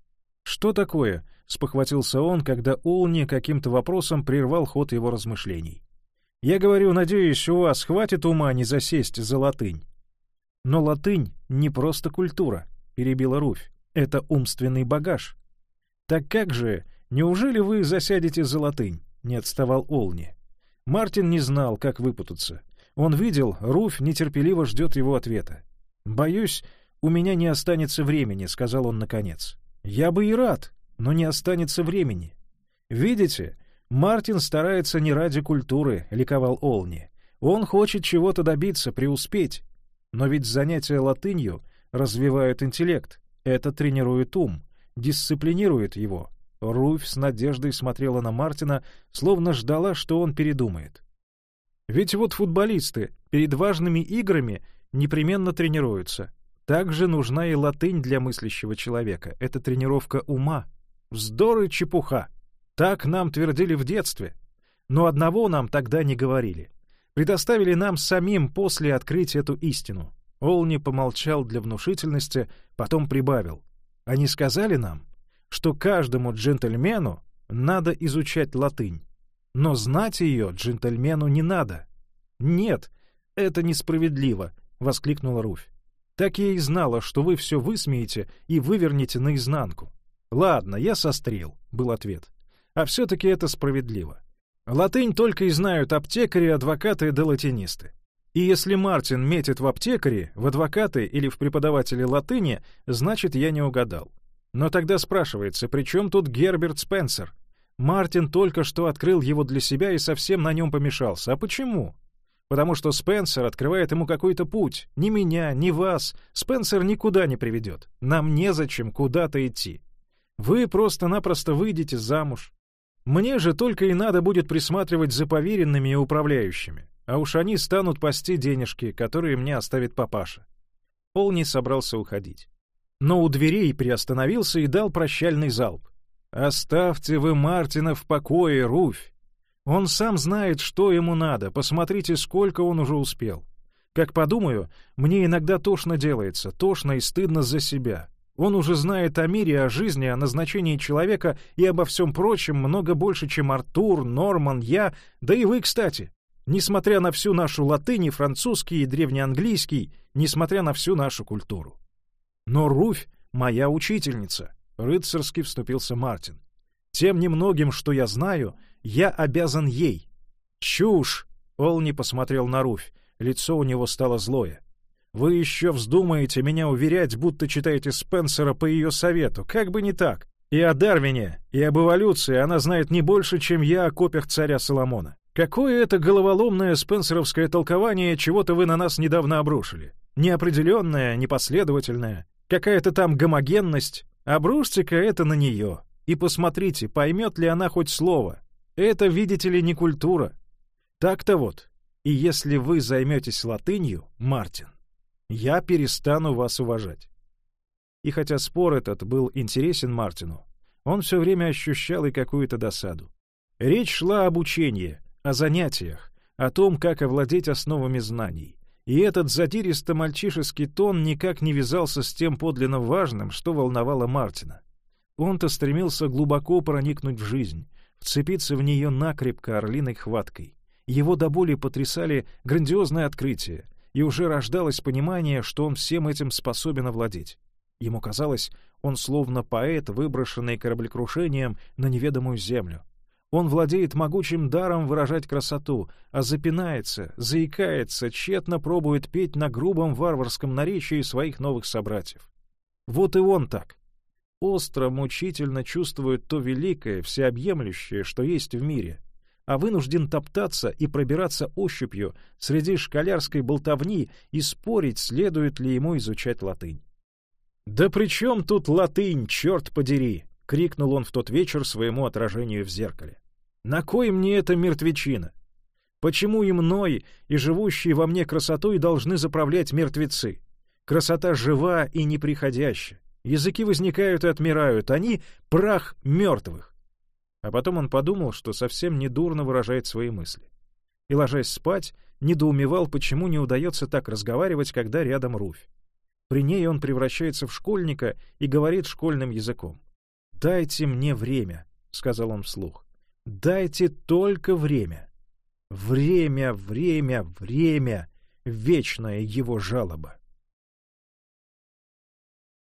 «Что такое?» — спохватился он, когда Олни каким-то вопросом прервал ход его размышлений. «Я говорю, надеюсь, у вас хватит ума не засесть за латынь». «Но латынь — не просто культура», — перебила Руфь. «Это умственный багаж». «Так как же, неужели вы засядете за латынь?» — не отставал Олни. Мартин не знал, как выпутаться. Он видел, Руфь нетерпеливо ждет его ответа. «Боюсь, у меня не останется времени», — сказал он наконец. «Я бы и рад, но не останется времени». «Видите, Мартин старается не ради культуры», — ликовал Олни. «Он хочет чего-то добиться, преуспеть. Но ведь занятия латынью развивают интеллект. Это тренирует ум, дисциплинирует его. Руфь с надеждой смотрела на Мартина, словно ждала, что он передумает. Ведь вот футболисты перед важными играми непременно тренируются. Также нужна и латынь для мыслящего человека. Это тренировка ума. Вздор и чепуха. Так нам твердили в детстве. Но одного нам тогда не говорили. Предоставили нам самим после открыть эту истину. Олни помолчал для внушительности, потом прибавил. Они сказали нам, что каждому джентльмену надо изучать латынь, но знать ее джентльмену не надо. «Нет, это несправедливо», — воскликнула Руфь. Так я и знала, что вы все высмеете и вывернете наизнанку. Ладно, я сострил, — был ответ. А все-таки это справедливо. Латынь только и знают аптекари, адвокаты да латинисты. И если Мартин метит в аптекаре, в адвокаты или в преподаватели латыни, значит, я не угадал. Но тогда спрашивается, при чем тут Герберт Спенсер? Мартин только что открыл его для себя и совсем на нем помешался. А почему? Потому что Спенсер открывает ему какой-то путь. Ни меня, ни вас. Спенсер никуда не приведет. Нам незачем куда-то идти. Вы просто-напросто выйдете замуж. Мне же только и надо будет присматривать за поверенными и управляющими. А уж они станут пасти денежки, которые мне оставит папаша. Пол собрался уходить. Но у дверей приостановился и дал прощальный залп. «Оставьте вы Мартина в покое, Руфь! Он сам знает, что ему надо, посмотрите, сколько он уже успел. Как подумаю, мне иногда тошно делается, тошно и стыдно за себя. Он уже знает о мире, о жизни, о назначении человека и обо всем прочем много больше, чем Артур, Норман, я, да и вы, кстати. Несмотря на всю нашу латынь, французский и древнеанглийский, несмотря на всю нашу культуру. Но Руфь — моя учительница, — рыцарски вступился Мартин. Тем немногим, что я знаю, я обязан ей. Чушь! Олни посмотрел на Руфь. Лицо у него стало злое. Вы еще вздумаете меня уверять, будто читаете Спенсера по ее совету. Как бы не так. И о Дарвине, и об эволюции она знает не больше, чем я о копиях царя Соломона. Какое это головоломное спенсеровское толкование чего-то вы на нас недавно обрушили? Неопределенное, непоследовательное, какая-то там гомогенность. Обрушьте-ка это на нее. И посмотрите, поймет ли она хоть слово. Это, видите ли, не культура. Так-то вот. И если вы займетесь латынью, Мартин, я перестану вас уважать. И хотя спор этот был интересен Мартину, он все время ощущал и какую-то досаду. Речь шла об учении, о занятиях, о том, как овладеть основами знаний. И этот задиристо-мальчишеский тон никак не вязался с тем подлинно важным, что волновало Мартина. Он-то стремился глубоко проникнуть в жизнь, вцепиться в нее накрепко орлиной хваткой. Его до боли потрясали грандиозные открытия, и уже рождалось понимание, что он всем этим способен овладеть. Ему казалось, он словно поэт, выброшенный кораблекрушением на неведомую землю. Он владеет могучим даром выражать красоту, а запинается, заикается, тщетно пробует петь на грубом варварском наречии своих новых собратьев. Вот и он так. Остро, мучительно чувствует то великое, всеобъемлющее, что есть в мире, а вынужден топтаться и пробираться ощупью среди школярской болтовни и спорить, следует ли ему изучать латынь. «Да при чем тут латынь, черт подери!» — крикнул он в тот вечер своему отражению в зеркале. На кой мне эта мертвечина? Почему и мной, и живущие во мне красотой должны заправлять мертвецы? Красота жива и неприходящая. Языки возникают и отмирают, они — прах мертвых. А потом он подумал, что совсем недурно выражает свои мысли. И, ложась спать, недоумевал, почему не удается так разговаривать, когда рядом Руфь. При ней он превращается в школьника и говорит школьным языком. «Дайте мне время», — сказал он вслух. Дайте только время. Время, время, время — вечная его жалоба.